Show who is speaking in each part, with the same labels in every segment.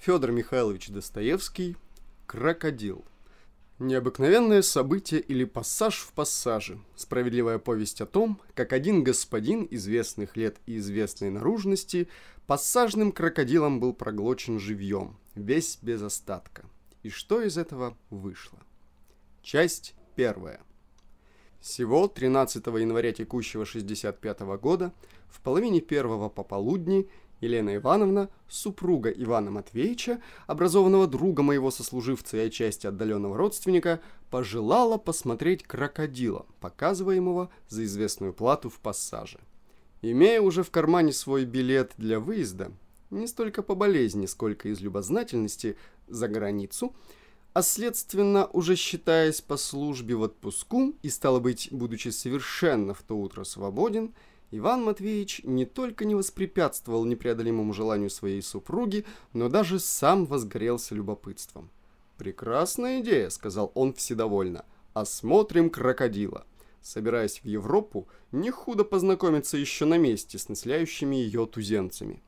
Speaker 1: Федор Михайлович Достоевский «Крокодил». Необыкновенное событие или пассаж в пассаже. Справедливая повесть о том, как один господин известных лет и известной наружности пассажным крокодилом был проглочен живьем, весь без остатка. И что из этого вышло? Часть первая. Всего 13 января текущего 65 года в половине первого пополудни Елена Ивановна, супруга Ивана Матвеевича, образованного друга моего сослуживца и отчасти отдаленного родственника, пожелала посмотреть крокодила, показываемого за известную плату в пассаже. Имея уже в кармане свой билет для выезда, не столько по болезни, сколько из любознательности, за границу, а следственно уже считаясь по службе в отпуску и, стало быть, будучи совершенно в то утро свободен, Иван Матвеевич не только не воспрепятствовал непреодолимому желанию своей супруги, но даже сам возгорелся любопытством. «Прекрасная идея», — сказал он вседовольно. «Осмотрим крокодила». Собираясь в Европу, не худо познакомиться еще на месте с населяющими ее туземцами.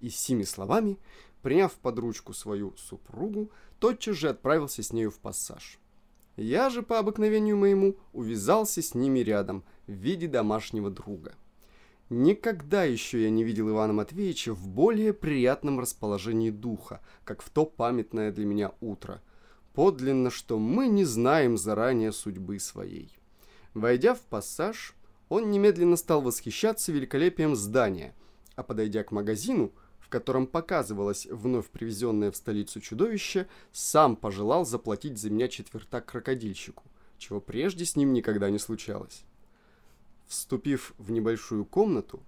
Speaker 1: И с сими словами, приняв под ручку свою супругу, тотчас же отправился с нею в пассаж. Я же, по обыкновению моему, увязался с ними рядом в виде домашнего друга. Никогда еще я не видел Ивана Матвеевича в более приятном расположении духа, как в то памятное для меня утро. Подлинно, что мы не знаем заранее судьбы своей. Войдя в пассаж, он немедленно стал восхищаться великолепием здания, а подойдя к магазину, в котором показывалось вновь привезенное в столицу чудовище, сам пожелал заплатить за меня четвертак крокодильщику, чего прежде с ним никогда не случалось. Вступив в небольшую комнату,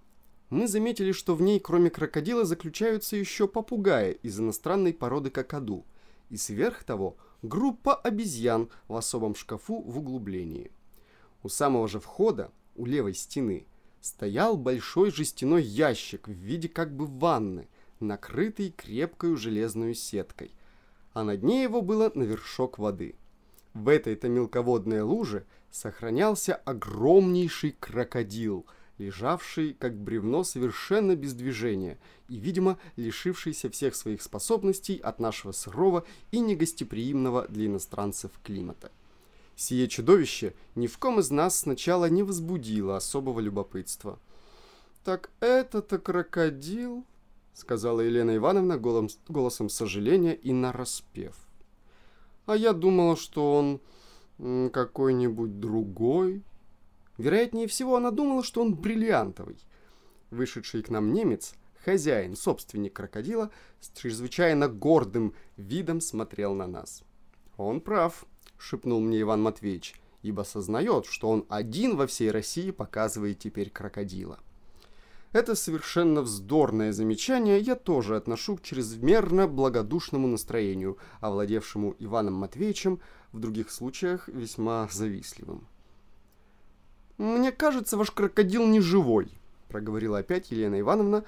Speaker 1: мы заметили, что в ней кроме крокодила заключаются еще попугаи из иностранной породы кокоду, и сверх того группа обезьян в особом шкафу в углублении. У самого же входа, у левой стены, стоял большой жестяной ящик в виде как бы ванны, накрытый крепкой железной сеткой, а на дне его было навершок воды. В этой-то мелководной луже – сохранялся огромнейший крокодил, лежавший как бревно совершенно без движения и, видимо, лишившийся всех своих способностей от нашего сырого и негостеприимного для иностранцев климата. Сие чудовище ни в ком из нас сначала не возбудило особого любопытства. «Так это-то крокодил?» — сказала Елена Ивановна голосом сожаления и нараспев. «А я думала, что он какой-нибудь другой. Вероятнее всего, она думала, что он бриллиантовый. Вышедший к нам немец, хозяин, собственник крокодила, с чрезвычайно гордым видом смотрел на нас. «Он прав», — шепнул мне Иван Матвеевич, ибо сознает, что он один во всей России показывает теперь крокодила. Это совершенно вздорное замечание я тоже отношу к чрезмерно благодушному настроению, овладевшему Иваном Матвеевичем, в других случаях весьма завистливым. «Мне кажется, ваш крокодил не живой», — проговорила опять Елена Ивановна,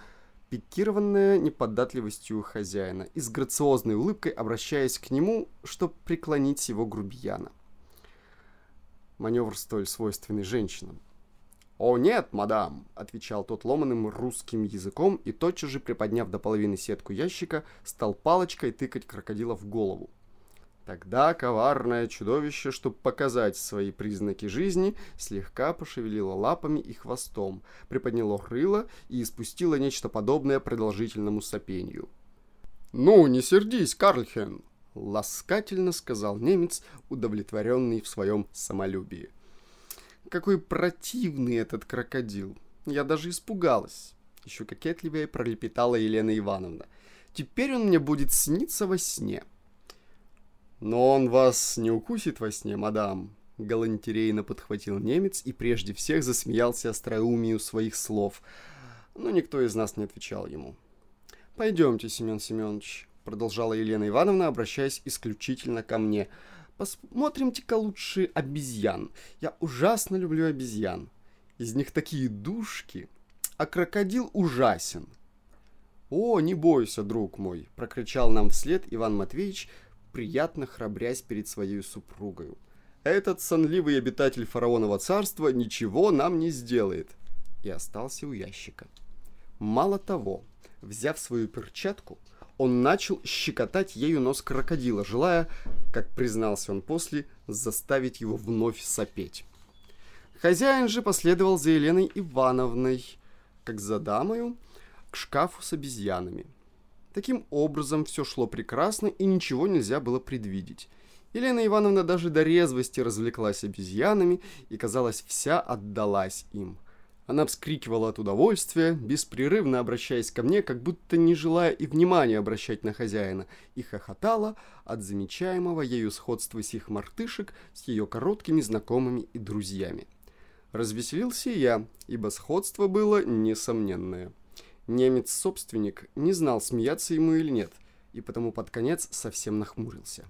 Speaker 1: пикированная неподатливостью хозяина и с грациозной улыбкой обращаясь к нему, чтобы преклонить его грубияна. Маневр столь свойственный женщинам. «О нет, мадам!» — отвечал тот ломаным русским языком и тотчас же, приподняв до половины сетку ящика, стал палочкой тыкать крокодила в голову. Тогда коварное чудовище, чтобы показать свои признаки жизни, слегка пошевелило лапами и хвостом, приподняло крыло и испустило нечто подобное продолжительному сопению. «Ну, не сердись, Карльхен!» — ласкательно сказал немец, удовлетворенный в своем самолюбии. Какой противный этот крокодил. Я даже испугалась. Еще кокетливее пролепетала Елена Ивановна. Теперь он мне будет сниться во сне. Но он вас не укусит во сне, мадам. Галантерейно подхватил немец и прежде всех засмеялся остроумию своих слов. Но никто из нас не отвечал ему. «Пойдемте, Семен Семенович», — продолжала Елена Ивановна, обращаясь исключительно ко мне — Посмотрим-ка лучше обезьян. Я ужасно люблю обезьян. Из них такие душки. А крокодил ужасен. «О, не бойся, друг мой!» – прокричал нам вслед Иван Матвеевич, приятно храбрясь перед своей супругой. «Этот сонливый обитатель фараонова царства ничего нам не сделает!» И остался у ящика. Мало того, взяв свою перчатку, он начал щекотать ею нос крокодила, желая, как признался он после, заставить его вновь сопеть. Хозяин же последовал за Еленой Ивановной, как за дамою, к шкафу с обезьянами. Таким образом, все шло прекрасно, и ничего нельзя было предвидеть. Елена Ивановна даже до резвости развлеклась обезьянами и, казалось, вся отдалась им. Она вскрикивала от удовольствия, беспрерывно обращаясь ко мне, как будто не желая и внимания обращать на хозяина, и хохотала от замечаемого ею сходства сих мартышек с ее короткими знакомыми и друзьями. Развеселился я, ибо сходство было несомненное. Немец-собственник не знал, смеяться ему или нет, и потому под конец совсем нахмурился.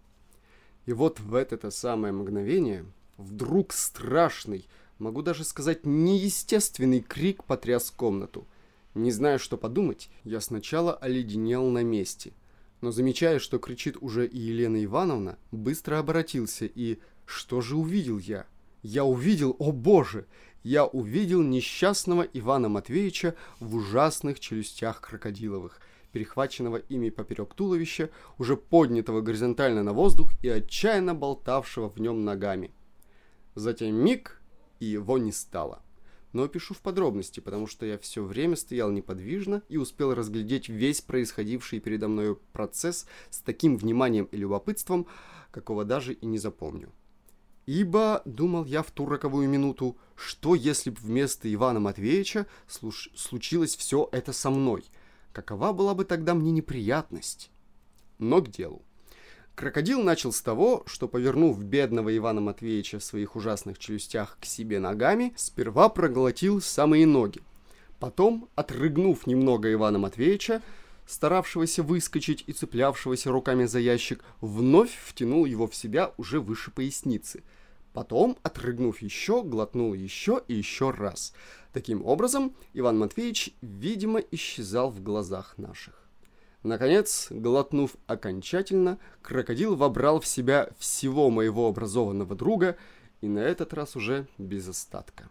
Speaker 1: И вот в это самое мгновение вдруг страшный, могу даже сказать неестественный крик потряс комнату. Не зная, что подумать, я сначала оледенел на месте, но замечая, что кричит уже и Елена Ивановна, быстро обратился и... Что же увидел я? я увидел, о боже, я увидел несчастного Ивана Матвеевича в ужасных челюстях крокодиловых, перехваченного ими поперек туловища, уже поднятого горизонтально на воздух и отчаянно болтавшего в нем ногами. Затем миг, и его не стало. Но пишу в подробности, потому что я все время стоял неподвижно и успел разглядеть весь происходивший передо мной процесс с таким вниманием и любопытством, какого даже и не запомню. Ибо, думал я в ту роковую минуту, что если бы вместо Ивана Матвеевича случилось все это со мной? Какова была бы тогда мне неприятность? Но к делу. Крокодил начал с того, что, повернув бедного Ивана Матвеевича в своих ужасных челюстях к себе ногами, сперва проглотил самые ноги. Потом, отрыгнув немного Ивана Матвеевича, старавшегося выскочить и цеплявшегося руками за ящик, вновь втянул его в себя уже выше поясницы – Потом, отрыгнув еще, глотнул еще и еще раз. Таким образом, Иван Матвеевич, видимо, исчезал в глазах наших. Наконец, глотнув окончательно, крокодил вобрал в себя всего моего образованного друга, и на этот раз уже без остатка.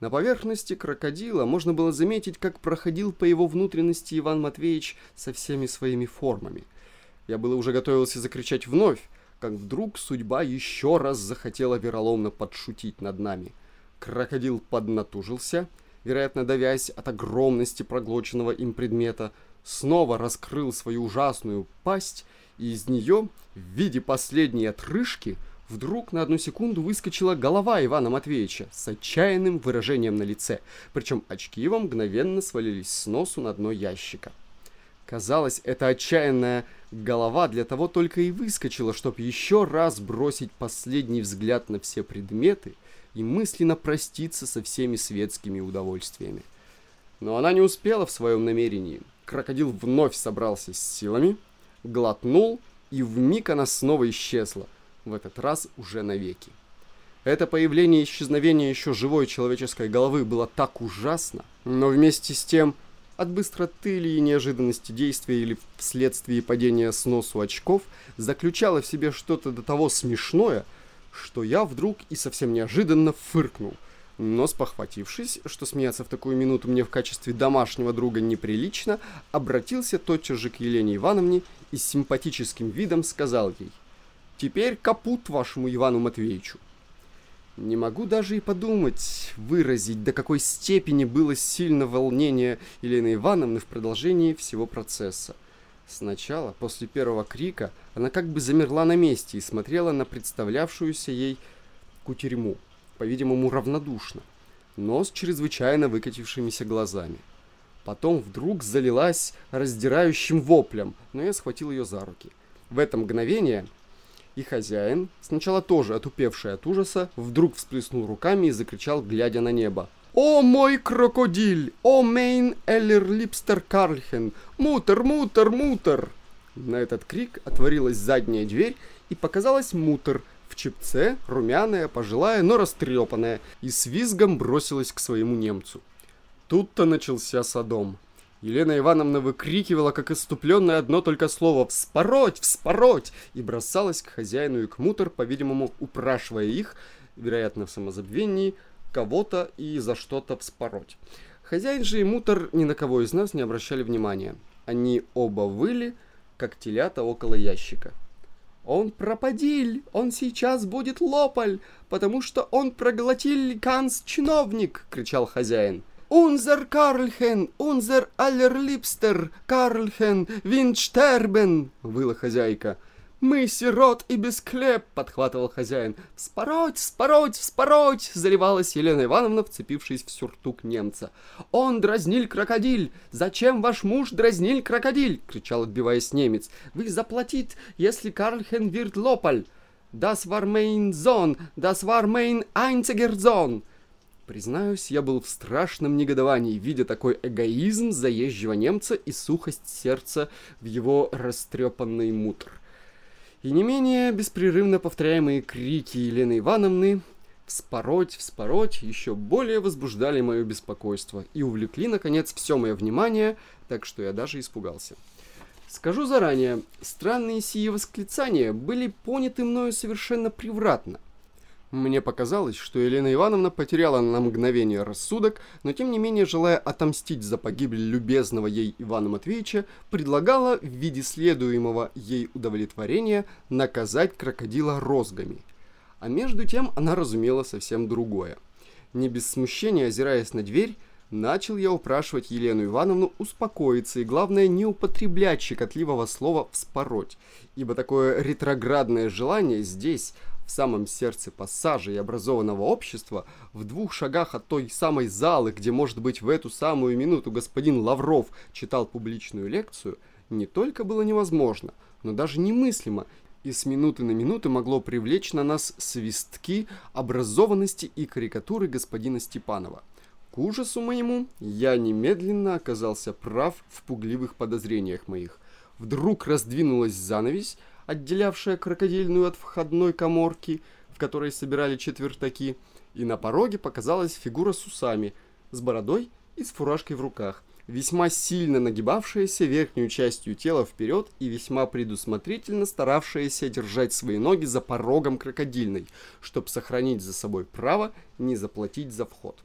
Speaker 1: На поверхности крокодила можно было заметить, как проходил по его внутренности Иван Матвеевич со всеми своими формами. Я было уже готовился закричать вновь, как вдруг судьба еще раз захотела вероломно подшутить над нами. Крокодил поднатужился, вероятно, давясь от огромности проглоченного им предмета, снова раскрыл свою ужасную пасть, и из нее, в виде последней отрыжки, вдруг на одну секунду выскочила голова Ивана Матвеевича с отчаянным выражением на лице, причем очки его мгновенно свалились с носу на дно ящика. Казалось, эта отчаянная голова для того только и выскочила, чтобы еще раз бросить последний взгляд на все предметы и мысленно проститься со всеми светскими удовольствиями. Но она не успела в своем намерении. Крокодил вновь собрался с силами, глотнул, и вмиг она снова исчезла, в этот раз уже навеки. Это появление и исчезновение еще живой человеческой головы было так ужасно, но вместе с тем от быстроты или неожиданности действия или вследствие падения с носу очков заключала в себе что-то до того смешное, что я вдруг и совсем неожиданно фыркнул. Но спохватившись, что смеяться в такую минуту мне в качестве домашнего друга неприлично, обратился тотчас же к Елене Ивановне и с симпатическим видом сказал ей «Теперь капут вашему Ивану Матвеевичу». Не могу даже и подумать, выразить, до какой степени было сильно волнение Елены Ивановны в продолжении всего процесса. Сначала, после первого крика, она как бы замерла на месте и смотрела на представлявшуюся ей кутерьму, по-видимому, равнодушно, но с чрезвычайно выкатившимися глазами. Потом вдруг залилась раздирающим воплем, но я схватил ее за руки. В это мгновение и хозяин, сначала тоже отупевший от ужаса, вдруг всплеснул руками и закричал, глядя на небо. «О мой крокодиль! О мейн эллер липстер карльхен! Мутер, мутер, мутер!» На этот крик отворилась задняя дверь и показалась мутер в чепце, румяная, пожилая, но растрепанная, и с визгом бросилась к своему немцу. Тут-то начался садом. Елена Ивановна выкрикивала, как иступленное одно только слово «Вспороть! Вспороть!» и бросалась к хозяину и к мутор, по-видимому, упрашивая их, вероятно, в самозабвении, кого-то и за что-то вспороть. Хозяин же и мутор ни на кого из нас не обращали внимания. Они оба выли, как телята около ящика. «Он пропадиль! Он сейчас будет лопаль, потому что он проглотил канц-чиновник!» — кричал хозяин. «Унзер Карльхен! Унзер Аллерлипстер! Карльхен! Винштербен!» — выла хозяйка. «Мы сирот и без клеп!» — подхватывал хозяин. «Вспороть, вспороть, вспороть!» — заливалась Елена Ивановна, вцепившись в сюртук немца. «Он дразниль крокодиль! Зачем ваш муж дразниль крокодиль?» — кричал, отбиваясь немец. «Вы заплатит, если Карлхен вирт лопаль!» «Das war mein Sohn! Das war mein einziger Sohn!» Признаюсь, я был в страшном негодовании, видя такой эгоизм заезжего немца и сухость сердца в его растрепанный мутр и не менее беспрерывно повторяемые крики Елены Ивановны «Вспороть, вспороть» еще более возбуждали мое беспокойство и увлекли, наконец, все мое внимание, так что я даже испугался. Скажу заранее, странные сии восклицания были поняты мною совершенно превратно. Мне показалось, что Елена Ивановна потеряла на мгновение рассудок, но тем не менее, желая отомстить за погибель любезного ей Ивана Матвеевича, предлагала в виде следуемого ей удовлетворения наказать крокодила розгами. А между тем она разумела совсем другое. Не без смущения, озираясь на дверь, начал я упрашивать Елену Ивановну успокоиться и, главное, не употреблять щекотливого слова «вспороть», ибо такое ретроградное желание здесь – в самом сердце пассажа и образованного общества, в двух шагах от той самой залы, где, может быть, в эту самую минуту господин Лавров читал публичную лекцию, не только было невозможно, но даже немыслимо, и с минуты на минуту могло привлечь на нас свистки образованности и карикатуры господина Степанова. К ужасу моему я немедленно оказался прав в пугливых подозрениях моих. Вдруг раздвинулась занавесь, отделявшая крокодильную от входной коморки, в которой собирали четвертаки, и на пороге показалась фигура с усами, с бородой и с фуражкой в руках, весьма сильно нагибавшаяся верхнюю частью тела вперед и весьма предусмотрительно старавшаяся держать свои ноги за порогом крокодильной, чтобы сохранить за собой право не заплатить за вход.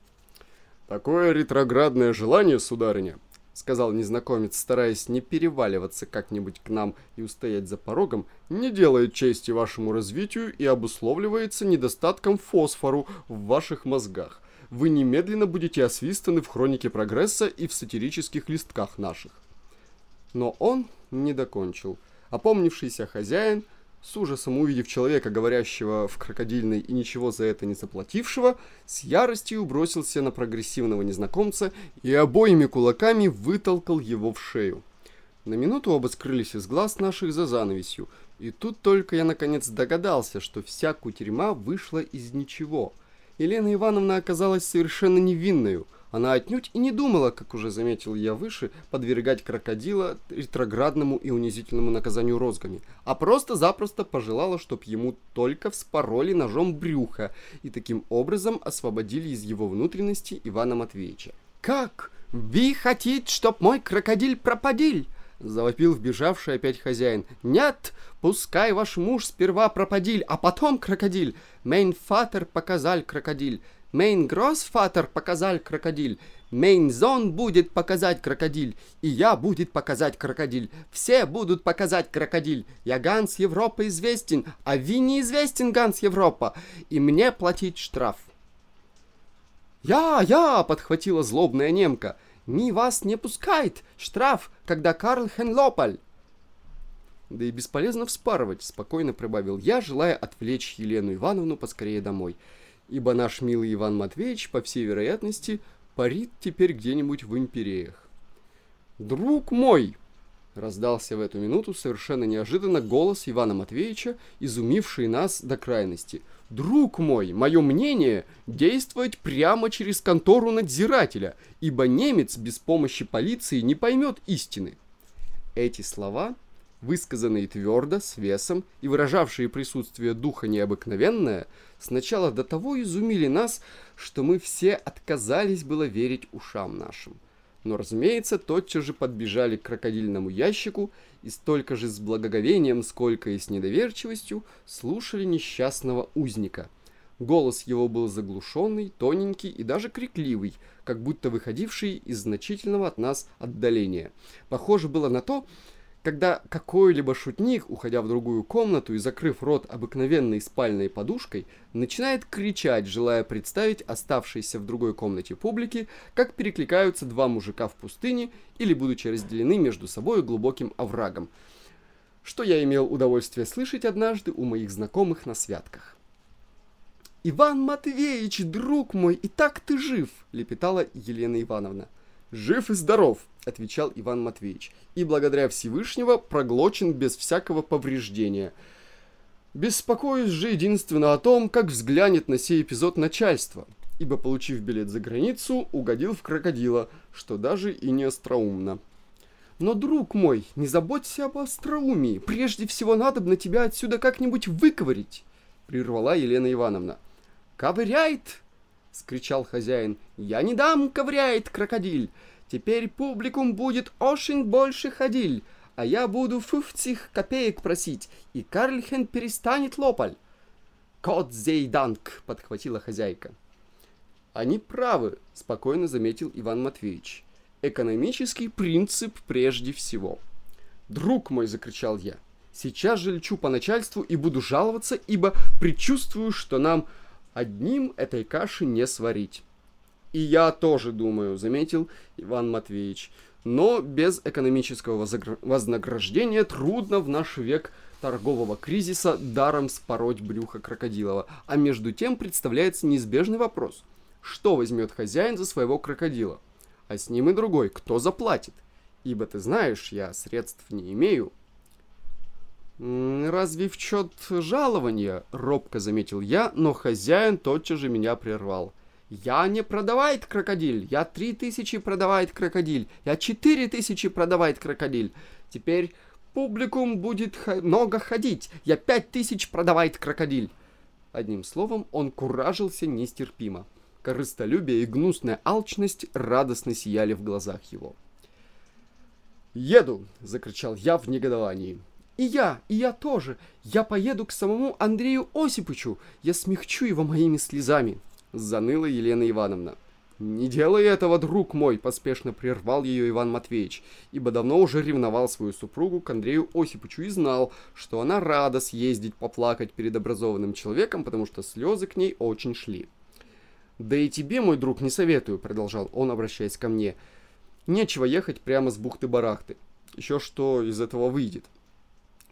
Speaker 1: «Такое ретроградное желание, сударыня, сказал незнакомец, стараясь не переваливаться как-нибудь к нам и устоять за порогом, не делает чести вашему развитию и обусловливается недостатком фосфору в ваших мозгах. Вы немедленно будете освистаны в хронике прогресса и в сатирических листках наших. Но он не докончил. Опомнившийся хозяин – с ужасом увидев человека, говорящего в крокодильной и ничего за это не заплатившего, с яростью бросился на прогрессивного незнакомца и обоими кулаками вытолкал его в шею. На минуту оба скрылись из глаз наших за занавесью, и тут только я наконец догадался, что вся кутерьма вышла из ничего. Елена Ивановна оказалась совершенно невинною, она отнюдь и не думала, как уже заметил я выше, подвергать крокодила ретроградному и унизительному наказанию розгами, а просто-запросто пожелала, чтоб ему только вспороли ножом брюха и таким образом освободили из его внутренности Ивана Матвеевича. «Как? Вы хотите, чтоб мой крокодиль пропадил?» Завопил вбежавший опять хозяин. «Нет, пускай ваш муж сперва пропадиль, а потом крокодиль. Мейн фатер показал крокодиль. Мейн Гроссфатер показал крокодиль. Мейн Зон будет показать крокодиль. И я будет показать крокодиль. Все будут показать крокодиль. Я Ганс Европа известен, а вы неизвестен Ганс Европа. И мне платить штраф. «Я, я!» — подхватила злобная немка. «Ми вас не пускает! Штраф, когда Карл Хенлопаль!» «Да и бесполезно вспарывать», — спокойно прибавил я, желая отвлечь Елену Ивановну поскорее домой ибо наш милый Иван Матвеевич, по всей вероятности, парит теперь где-нибудь в империях. «Друг мой!» — раздался в эту минуту совершенно неожиданно голос Ивана Матвеевича, изумивший нас до крайности. «Друг мой, мое мнение — действовать прямо через контору надзирателя, ибо немец без помощи полиции не поймет истины». Эти слова высказанные твердо, с весом и выражавшие присутствие духа необыкновенное, сначала до того изумили нас, что мы все отказались было верить ушам нашим. Но, разумеется, тотчас же подбежали к крокодильному ящику и столько же с благоговением, сколько и с недоверчивостью слушали несчастного узника. Голос его был заглушенный, тоненький и даже крикливый, как будто выходивший из значительного от нас отдаления. Похоже было на то, когда какой-либо шутник, уходя в другую комнату и закрыв рот обыкновенной спальной подушкой, начинает кричать, желая представить оставшейся в другой комнате публики, как перекликаются два мужика в пустыне или будучи разделены между собой глубоким оврагом, что я имел удовольствие слышать однажды у моих знакомых на святках. «Иван Матвеевич, друг мой, и так ты жив!» — лепетала Елена Ивановна. «Жив и здоров», — отвечал Иван Матвеевич, «и благодаря Всевышнего проглочен без всякого повреждения. Беспокоюсь же единственно о том, как взглянет на сей эпизод начальство, ибо, получив билет за границу, угодил в крокодила, что даже и не остроумно». Но, друг мой, не заботься об остроумии. Прежде всего надо на тебя отсюда как-нибудь выковырить, — прервала Елена Ивановна. Ковыряет, — скричал хозяин. «Я не дам, ковыряет крокодиль! Теперь публикум будет очень больше ходиль, а я буду фуфцих копеек просить, и Карльхен перестанет лопаль!» «Кот зейданг!» — подхватила хозяйка. «Они правы», — спокойно заметил Иван Матвеевич. «Экономический принцип прежде всего». «Друг мой!» — закричал я. «Сейчас же лечу по начальству и буду жаловаться, ибо предчувствую, что нам Одним этой каши не сварить. И я тоже думаю, заметил Иван Матвеевич. Но без экономического вознаграждения трудно в наш век торгового кризиса даром спороть брюхо крокодилова. А между тем представляется неизбежный вопрос. Что возьмет хозяин за своего крокодила? А с ним и другой, кто заплатит? Ибо ты знаешь, я средств не имею, «Разве в счет жалования?» — робко заметил я, но хозяин тотчас же меня прервал. «Я не продавает крокодиль, я три тысячи продавает крокодиль, я четыре тысячи продавает крокодиль. Теперь публикум будет много ходить, я пять тысяч продавает крокодиль». Одним словом, он куражился нестерпимо. Корыстолюбие и гнусная алчность радостно сияли в глазах его. «Еду!» — закричал я в негодовании. И я, и я тоже. Я поеду к самому Андрею Осиповичу. Я смягчу его моими слезами. Заныла Елена Ивановна. «Не делай этого, друг мой!» – поспешно прервал ее Иван Матвеевич, ибо давно уже ревновал свою супругу к Андрею Осиповичу и знал, что она рада съездить поплакать перед образованным человеком, потому что слезы к ней очень шли. «Да и тебе, мой друг, не советую», – продолжал он, обращаясь ко мне. «Нечего ехать прямо с бухты-барахты. Еще что из этого выйдет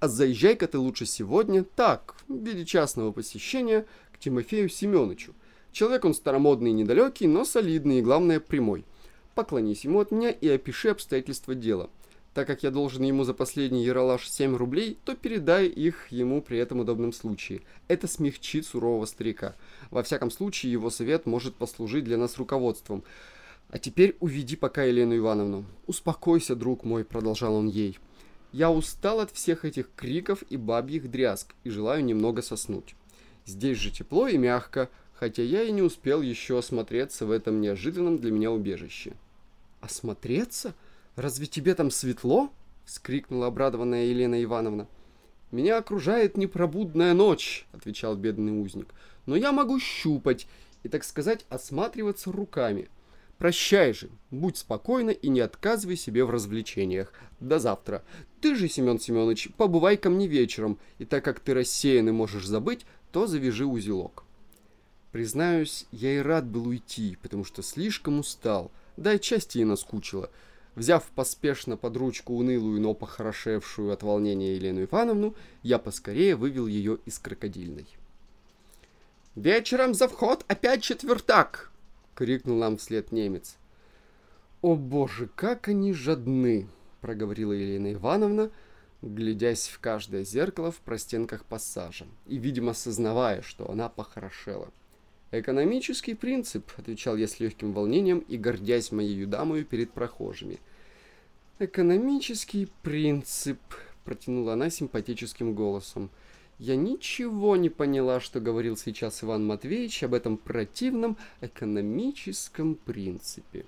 Speaker 1: а заезжай-ка ты лучше сегодня, так, в виде частного посещения, к Тимофею Семеновичу. Человек он старомодный и недалекий, но солидный и, главное, прямой. Поклонись ему от меня и опиши обстоятельства дела. Так как я должен ему за последний яролаж 7 рублей, то передай их ему при этом удобном случае. Это смягчит сурового старика. Во всяком случае, его совет может послужить для нас руководством. А теперь уведи пока Елену Ивановну. Успокойся, друг мой, продолжал он ей. Я устал от всех этих криков и бабьих дрязг и желаю немного соснуть. Здесь же тепло и мягко, хотя я и не успел еще осмотреться в этом неожиданном для меня убежище. «Осмотреться? Разве тебе там светло?» — скрикнула обрадованная Елена Ивановна. «Меня окружает непробудная ночь», — отвечал бедный узник. «Но я могу щупать и, так сказать, осматриваться руками. Прощай же, будь спокойна и не отказывай себе в развлечениях. До завтра. Ты же, Семен Семенович, побывай ко мне вечером, и так как ты рассеян и можешь забыть, то завяжи узелок. Признаюсь, я и рад был уйти, потому что слишком устал, да отчасти и наскучило. Взяв поспешно под ручку унылую, но похорошевшую от волнения Елену Ивановну, я поскорее вывел ее из крокодильной. «Вечером за вход опять четвертак!» — крикнул нам вслед немец. «О боже, как они жадны!» — проговорила Елена Ивановна, глядясь в каждое зеркало в простенках пассажа и, видимо, сознавая, что она похорошела. «Экономический принцип», — отвечал я с легким волнением и гордясь моей юдамою перед прохожими. «Экономический принцип», — протянула она симпатическим голосом. — я ничего не поняла, что говорил сейчас Иван Матвеевич об этом противном экономическом принципе.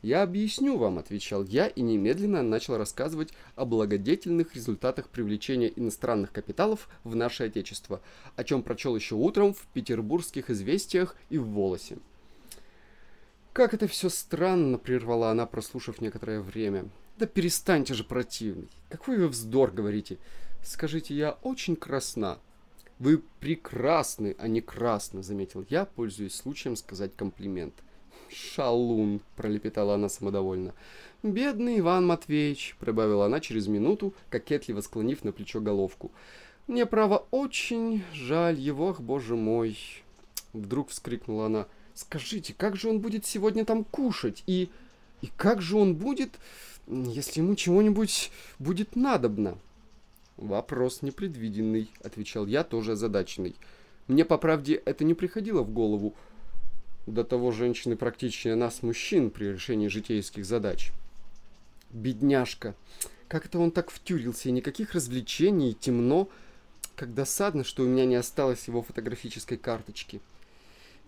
Speaker 1: «Я объясню вам», — отвечал я и немедленно начал рассказывать о благодетельных результатах привлечения иностранных капиталов в наше Отечество, о чем прочел еще утром в петербургских известиях и в «Волосе». «Как это все странно», — прервала она, прослушав некоторое время. Да перестаньте же, противный. Какой вы вздор говорите. Скажите, я очень красна. Вы прекрасны, а не красны, заметил я, пользуясь случаем сказать комплимент. Шалун, пролепетала она самодовольно. Бедный Иван Матвеевич, прибавила она через минуту, кокетливо склонив на плечо головку. Мне, право, очень жаль его, ах, боже мой. Вдруг вскрикнула она. Скажите, как же он будет сегодня там кушать? И, и как же он будет, если ему чего-нибудь будет надобно? Вопрос непредвиденный, отвечал я, тоже озадаченный. Мне, по правде, это не приходило в голову. До того женщины практичнее нас, мужчин, при решении житейских задач. Бедняжка. Как это он так втюрился, и никаких развлечений, темно. Как досадно, что у меня не осталось его фотографической карточки.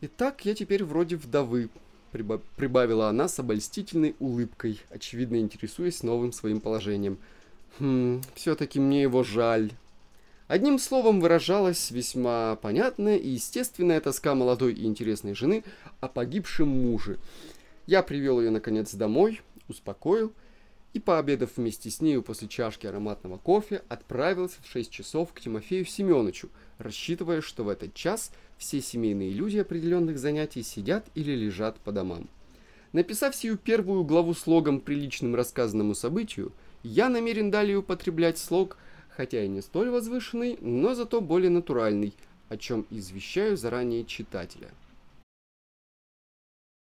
Speaker 1: Итак, я теперь вроде вдовы, прибавила она с обольстительной улыбкой, очевидно интересуясь новым своим положением. Хм, все-таки мне его жаль. Одним словом выражалась весьма понятная и естественная тоска молодой и интересной жены о погибшем муже. Я привел ее, наконец, домой, успокоил и, пообедав вместе с нею после чашки ароматного кофе, отправился в 6 часов к Тимофею Семеновичу, рассчитывая, что в этот час все семейные люди определенных занятий сидят или лежат по домам. Написав сию первую главу слогом, приличным рассказанному событию, я намерен далее употреблять слог, хотя и не столь возвышенный, но зато более натуральный, о чем извещаю заранее читателя.